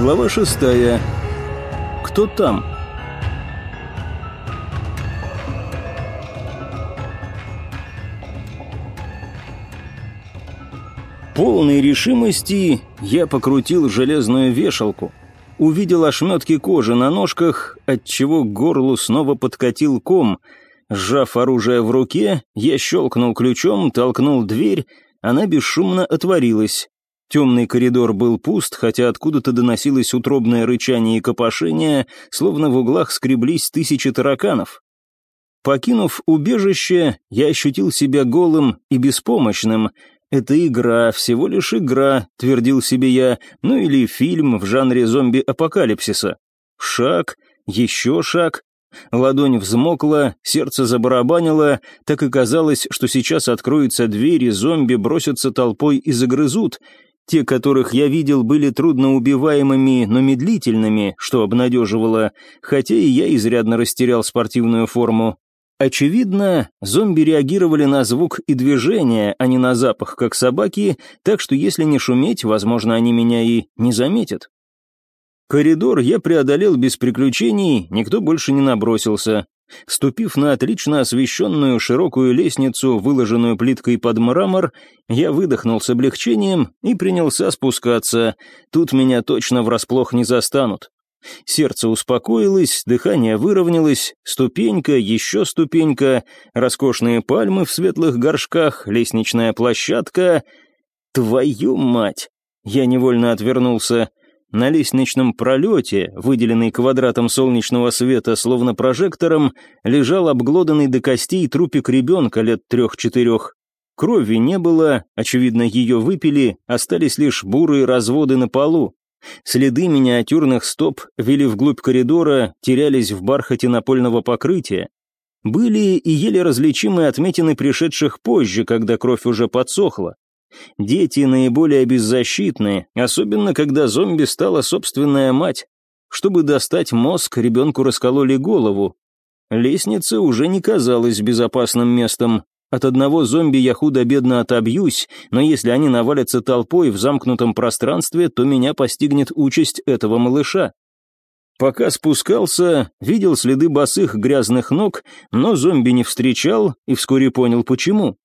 Глава шестая. Кто там? Полной решимости я покрутил железную вешалку. Увидел ошметки кожи на ножках, отчего к горлу снова подкатил ком. Сжав оружие в руке, я щелкнул ключом, толкнул дверь, она бесшумно отворилась. Темный коридор был пуст, хотя откуда-то доносилось утробное рычание и копошение, словно в углах скреблись тысячи тараканов. Покинув убежище, я ощутил себя голым и беспомощным. «Это игра, всего лишь игра», — твердил себе я, ну или фильм в жанре зомби-апокалипсиса. Шаг, еще шаг. Ладонь взмокла, сердце забарабанило, так и казалось, что сейчас откроются двери, зомби бросятся толпой и загрызут — те, которых я видел, были трудноубиваемыми, но медлительными, что обнадеживало, хотя и я изрядно растерял спортивную форму. Очевидно, зомби реагировали на звук и движение, а не на запах, как собаки, так что если не шуметь, возможно, они меня и не заметят. Коридор я преодолел без приключений, никто больше не набросился. Ступив на отлично освещенную широкую лестницу, выложенную плиткой под мрамор, я выдохнул с облегчением и принялся спускаться. Тут меня точно врасплох не застанут. Сердце успокоилось, дыхание выровнялось, ступенька, еще ступенька, роскошные пальмы в светлых горшках, лестничная площадка. Твою мать! Я невольно отвернулся. На лестничном пролете, выделенный квадратом солнечного света, словно прожектором, лежал обглоданный до костей трупик ребенка лет трех-четырех. Крови не было, очевидно, ее выпили, остались лишь бурые разводы на полу. Следы миниатюрных стоп вели вглубь коридора, терялись в бархате напольного покрытия. Были и еле различимые отметины пришедших позже, когда кровь уже подсохла. Дети наиболее беззащитны, особенно когда зомби стала собственная мать. Чтобы достать мозг, ребенку раскололи голову. Лестница уже не казалась безопасным местом. От одного зомби я худо-бедно отобьюсь, но если они навалятся толпой в замкнутом пространстве, то меня постигнет участь этого малыша. Пока спускался, видел следы босых грязных ног, но зомби не встречал и вскоре понял почему.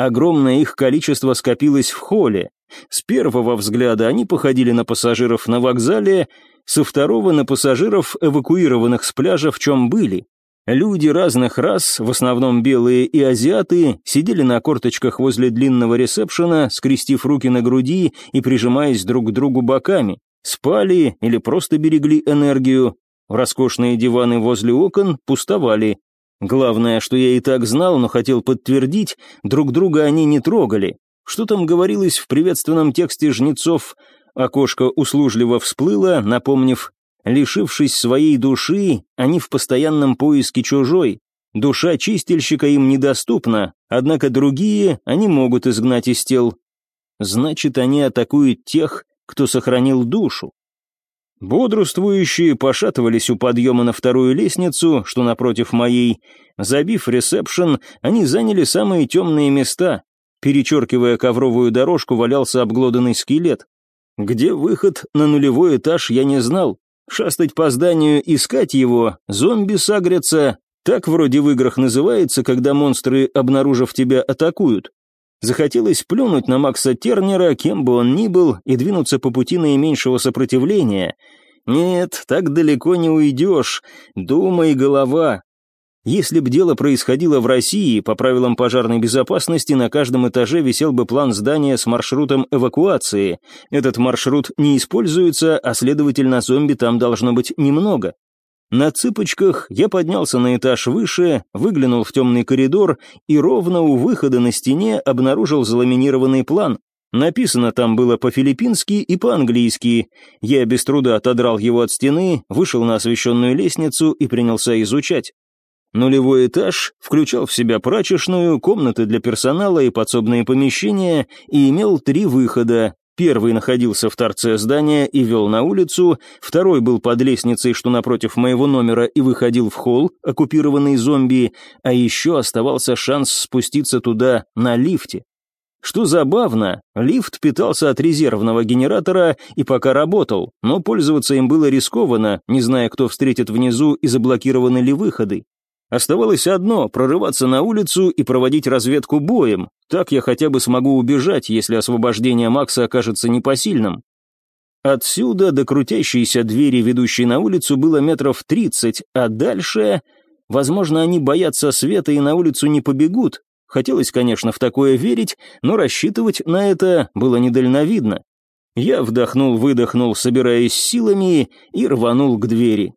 Огромное их количество скопилось в холле. С первого взгляда они походили на пассажиров на вокзале, со второго на пассажиров, эвакуированных с пляжа, в чем были. Люди разных рас, в основном белые и азиаты, сидели на корточках возле длинного ресепшена, скрестив руки на груди и прижимаясь друг к другу боками. Спали или просто берегли энергию. Роскошные диваны возле окон пустовали. Главное, что я и так знал, но хотел подтвердить, друг друга они не трогали. Что там говорилось в приветственном тексте жнецов? Окошко услужливо всплыло, напомнив, лишившись своей души, они в постоянном поиске чужой. Душа чистильщика им недоступна, однако другие они могут изгнать из тел. Значит, они атакуют тех, кто сохранил душу. Бодрствующие пошатывались у подъема на вторую лестницу, что напротив моей. Забив ресепшн, они заняли самые темные места. Перечеркивая ковровую дорожку, валялся обглоданный скелет. Где выход на нулевой этаж, я не знал. Шастать по зданию, искать его, зомби сагрятся. Так вроде в играх называется, когда монстры, обнаружив тебя, атакуют. Захотелось плюнуть на Макса Тернера, кем бы он ни был, и двинуться по пути наименьшего сопротивления. Нет, так далеко не уйдешь. Думай, голова. Если б дело происходило в России, по правилам пожарной безопасности на каждом этаже висел бы план здания с маршрутом эвакуации. Этот маршрут не используется, а следовательно зомби там должно быть немного. На цыпочках я поднялся на этаж выше, выглянул в темный коридор и ровно у выхода на стене обнаружил заламинированный план. Написано там было по-филиппински и по-английски. Я без труда отодрал его от стены, вышел на освещенную лестницу и принялся изучать. Нулевой этаж включал в себя прачечную, комнаты для персонала и подсобные помещения и имел три выхода, Первый находился в торце здания и вел на улицу, второй был под лестницей, что напротив моего номера, и выходил в холл, оккупированный зомби, а еще оставался шанс спуститься туда на лифте. Что забавно, лифт питался от резервного генератора и пока работал, но пользоваться им было рискованно, не зная, кто встретит внизу и заблокированы ли выходы. Оставалось одно – прорываться на улицу и проводить разведку боем. Так я хотя бы смогу убежать, если освобождение Макса окажется непосильным. Отсюда до крутящейся двери, ведущей на улицу, было метров тридцать, а дальше... Возможно, они боятся света и на улицу не побегут, Хотелось, конечно, в такое верить, но рассчитывать на это было недальновидно. Я вдохнул-выдохнул, собираясь силами, и рванул к двери.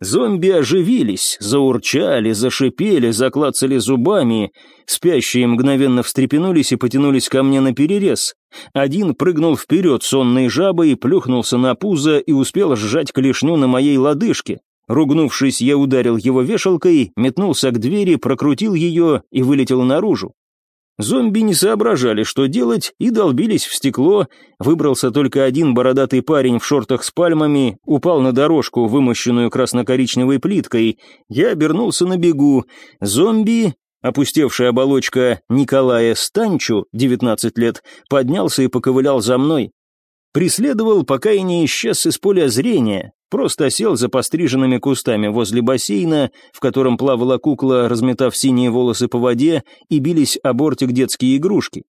Зомби оживились, заурчали, зашипели, заклацали зубами. Спящие мгновенно встрепенулись и потянулись ко мне на перерез. Один прыгнул вперед сонной жабой, плюхнулся на пузо и успел сжать клешню на моей лодыжке. Ругнувшись, я ударил его вешалкой, метнулся к двери, прокрутил ее и вылетел наружу. Зомби не соображали, что делать, и долбились в стекло. Выбрался только один бородатый парень в шортах с пальмами, упал на дорожку, вымощенную красно-коричневой плиткой. Я обернулся на бегу. Зомби, опустевшая оболочка Николая Станчу, 19 лет, поднялся и поковылял за мной. Преследовал, пока и не исчез из поля зрения. Просто сел за постриженными кустами возле бассейна, в котором плавала кукла, разметав синие волосы по воде, и бились о бортик детские игрушки.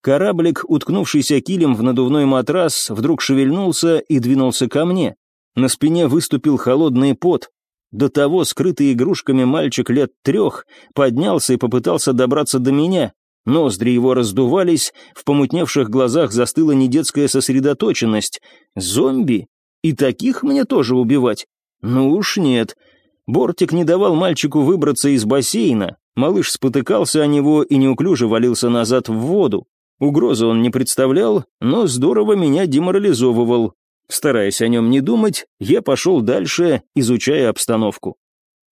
Кораблик, уткнувшийся килем в надувной матрас, вдруг шевельнулся и двинулся ко мне. На спине выступил холодный пот. До того скрытый игрушками мальчик лет трех поднялся и попытался добраться до меня. Ноздри его раздувались, в помутневших глазах застыла недетская сосредоточенность. Зомби? И таких мне тоже убивать? Ну уж нет. Бортик не давал мальчику выбраться из бассейна. Малыш спотыкался о него и неуклюже валился назад в воду. Угрозы он не представлял, но здорово меня деморализовывал. Стараясь о нем не думать, я пошел дальше, изучая обстановку.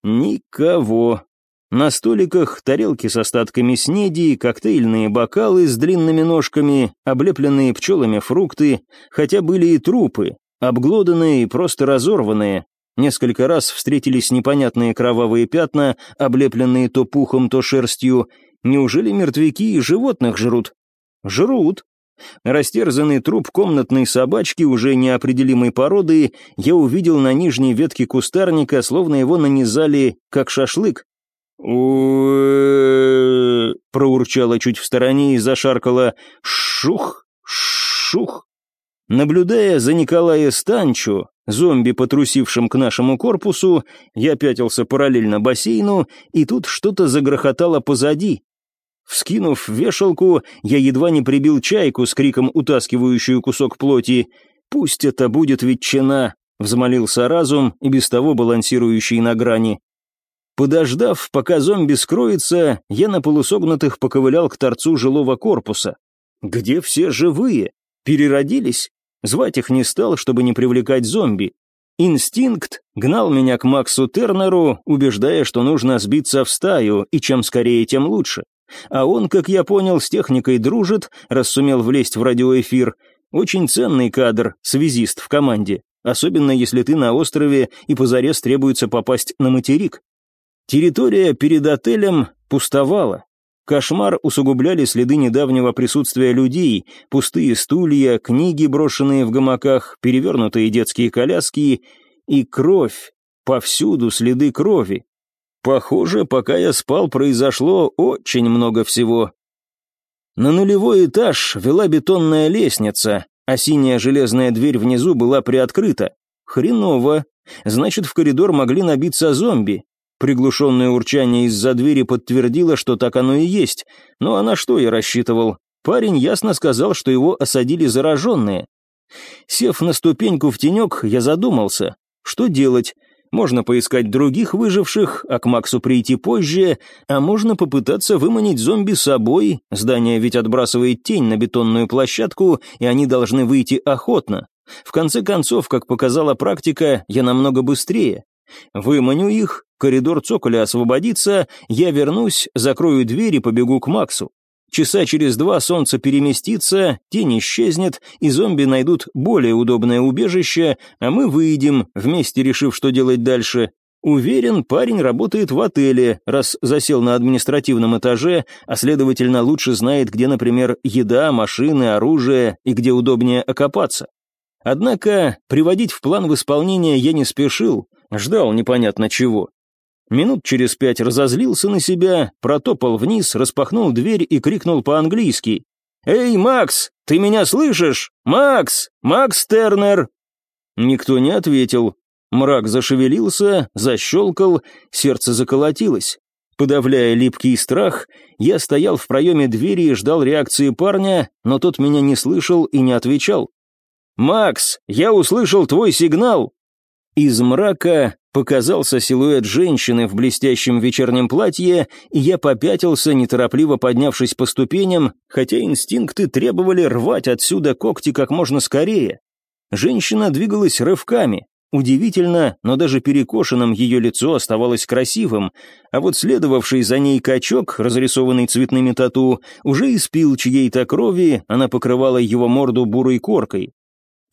Никого. На столиках тарелки с остатками снеди, коктейльные бокалы с длинными ножками, облепленные пчелами фрукты, хотя были и трупы, Обглоданные и просто разорванные. Несколько раз встретились непонятные кровавые пятна, облепленные то пухом, то шерстью. Неужели мертвяки и животных жрут? Жрут. Растерзанный труп комнатной собачки уже неопределимой породы я увидел на нижней ветке кустарника, словно его нанизали, как шашлык. проурчала чуть в стороне и зашаркала «шух, шух». Наблюдая за Николая Станчо, зомби, потрусившим к нашему корпусу, я пятился параллельно бассейну, и тут что-то загрохотало позади. Вскинув вешалку, я едва не прибил чайку с криком, утаскивающую кусок плоти. «Пусть это будет ветчина», — взмолился разум, и без того балансирующий на грани. Подождав, пока зомби скроется, я на полусогнутых поковылял к торцу жилого корпуса. «Где все живые? Переродились?» Звать их не стал, чтобы не привлекать зомби. Инстинкт гнал меня к Максу Тернеру, убеждая, что нужно сбиться в стаю, и чем скорее, тем лучше. А он, как я понял, с техникой дружит, раз сумел влезть в радиоэфир. Очень ценный кадр, связист в команде, особенно если ты на острове и позарез требуется попасть на материк. Территория перед отелем пустовала. Кошмар усугубляли следы недавнего присутствия людей, пустые стулья, книги, брошенные в гамаках, перевернутые детские коляски и кровь. Повсюду следы крови. Похоже, пока я спал, произошло очень много всего. На нулевой этаж вела бетонная лестница, а синяя железная дверь внизу была приоткрыта. Хреново. Значит, в коридор могли набиться зомби. Приглушенное урчание из-за двери подтвердило, что так оно и есть. Ну а на что я рассчитывал? Парень ясно сказал, что его осадили зараженные. Сев на ступеньку в тенек, я задумался, что делать. Можно поискать других выживших, а к Максу прийти позже, а можно попытаться выманить зомби с собой, здание ведь отбрасывает тень на бетонную площадку, и они должны выйти охотно. В конце концов, как показала практика, я намного быстрее. Выманю их, коридор цоколя освободится, я вернусь, закрою дверь и побегу к Максу. Часа через два солнце переместится, тень исчезнет, и зомби найдут более удобное убежище, а мы выйдем, вместе решив, что делать дальше. Уверен, парень работает в отеле, раз засел на административном этаже, а следовательно лучше знает, где, например, еда, машины, оружие и где удобнее окопаться. Однако приводить в план в исполнение я не спешил, ждал непонятно чего. Минут через пять разозлился на себя, протопал вниз, распахнул дверь и крикнул по-английски. «Эй, Макс, ты меня слышишь? Макс! Макс Тернер!» Никто не ответил. Мрак зашевелился, защелкал, сердце заколотилось. Подавляя липкий страх, я стоял в проеме двери и ждал реакции парня, но тот меня не слышал и не отвечал. «Макс, я услышал твой сигнал!» Из мрака показался силуэт женщины в блестящем вечернем платье, и я попятился, неторопливо поднявшись по ступеням, хотя инстинкты требовали рвать отсюда когти как можно скорее. Женщина двигалась рывками. Удивительно, но даже перекошенным ее лицо оставалось красивым, а вот следовавший за ней качок, разрисованный цветными тату, уже испил чьей-то крови, она покрывала его морду бурой коркой.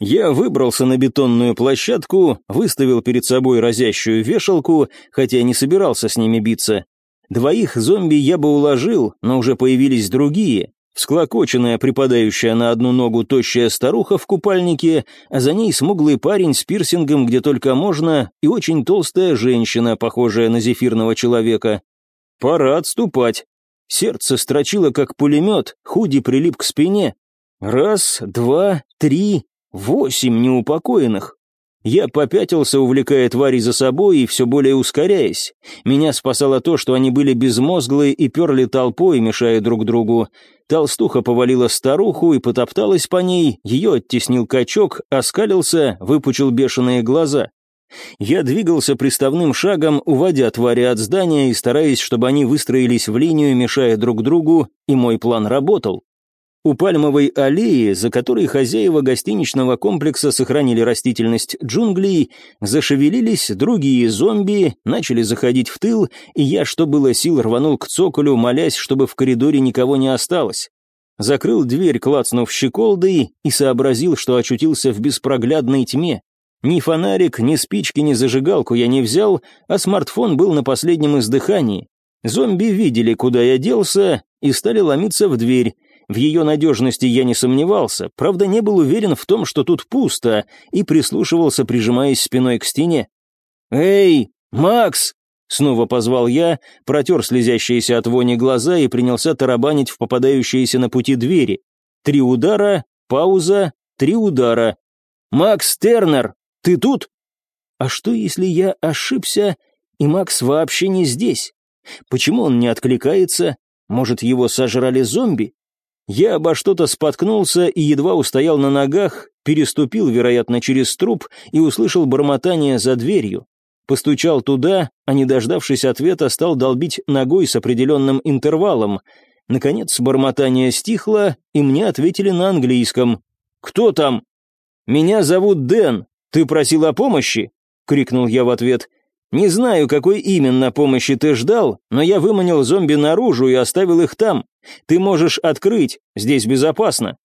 Я выбрался на бетонную площадку, выставил перед собой разящую вешалку, хотя не собирался с ними биться. Двоих зомби я бы уложил, но уже появились другие. Всклокоченная, припадающая на одну ногу тощая старуха в купальнике, а за ней смуглый парень с пирсингом где только можно, и очень толстая женщина, похожая на зефирного человека. Пора отступать. Сердце строчило, как пулемет, худи прилип к спине. Раз, два, три, восемь неупокоенных. Я попятился, увлекая твари за собой и все более ускоряясь. Меня спасало то, что они были безмозглые и перли толпой, мешая друг другу. Толстуха повалила старуху и потопталась по ней, ее оттеснил качок, оскалился, выпучил бешеные глаза. Я двигался приставным шагом, уводя твари от здания и стараясь, чтобы они выстроились в линию, мешая друг другу, и мой план работал. У пальмовой аллеи, за которой хозяева гостиничного комплекса сохранили растительность джунглей, зашевелились другие зомби, начали заходить в тыл, и я, что было сил, рванул к цоколю, молясь, чтобы в коридоре никого не осталось. Закрыл дверь, клацнув щеколдой, и сообразил, что очутился в беспроглядной тьме. Ни фонарик, ни спички, ни зажигалку я не взял, а смартфон был на последнем издыхании. Зомби видели, куда я делся, и стали ломиться в дверь. В ее надежности я не сомневался, правда не был уверен в том, что тут пусто, и прислушивался, прижимаясь спиной к стене. «Эй, Макс!» — снова позвал я, протер слезящиеся от вони глаза и принялся тарабанить в попадающиеся на пути двери. Три удара, пауза, три удара. «Макс Тернер, ты тут?» «А что, если я ошибся, и Макс вообще не здесь? Почему он не откликается? Может, его сожрали зомби?» Я обо что-то споткнулся и едва устоял на ногах, переступил, вероятно, через труп и услышал бормотание за дверью. Постучал туда, а не дождавшись ответа, стал долбить ногой с определенным интервалом. Наконец бормотание стихло, и мне ответили на английском. «Кто там?» «Меня зовут Дэн. Ты просил о помощи?» — крикнул я в ответ. Не знаю, какой именно помощи ты ждал, но я выманил зомби наружу и оставил их там. Ты можешь открыть, здесь безопасно».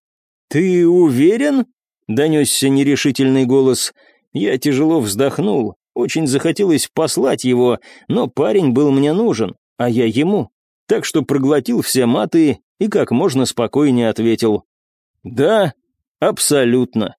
«Ты уверен?» — донесся нерешительный голос. Я тяжело вздохнул. Очень захотелось послать его, но парень был мне нужен, а я ему. Так что проглотил все маты и как можно спокойнее ответил. «Да, абсолютно».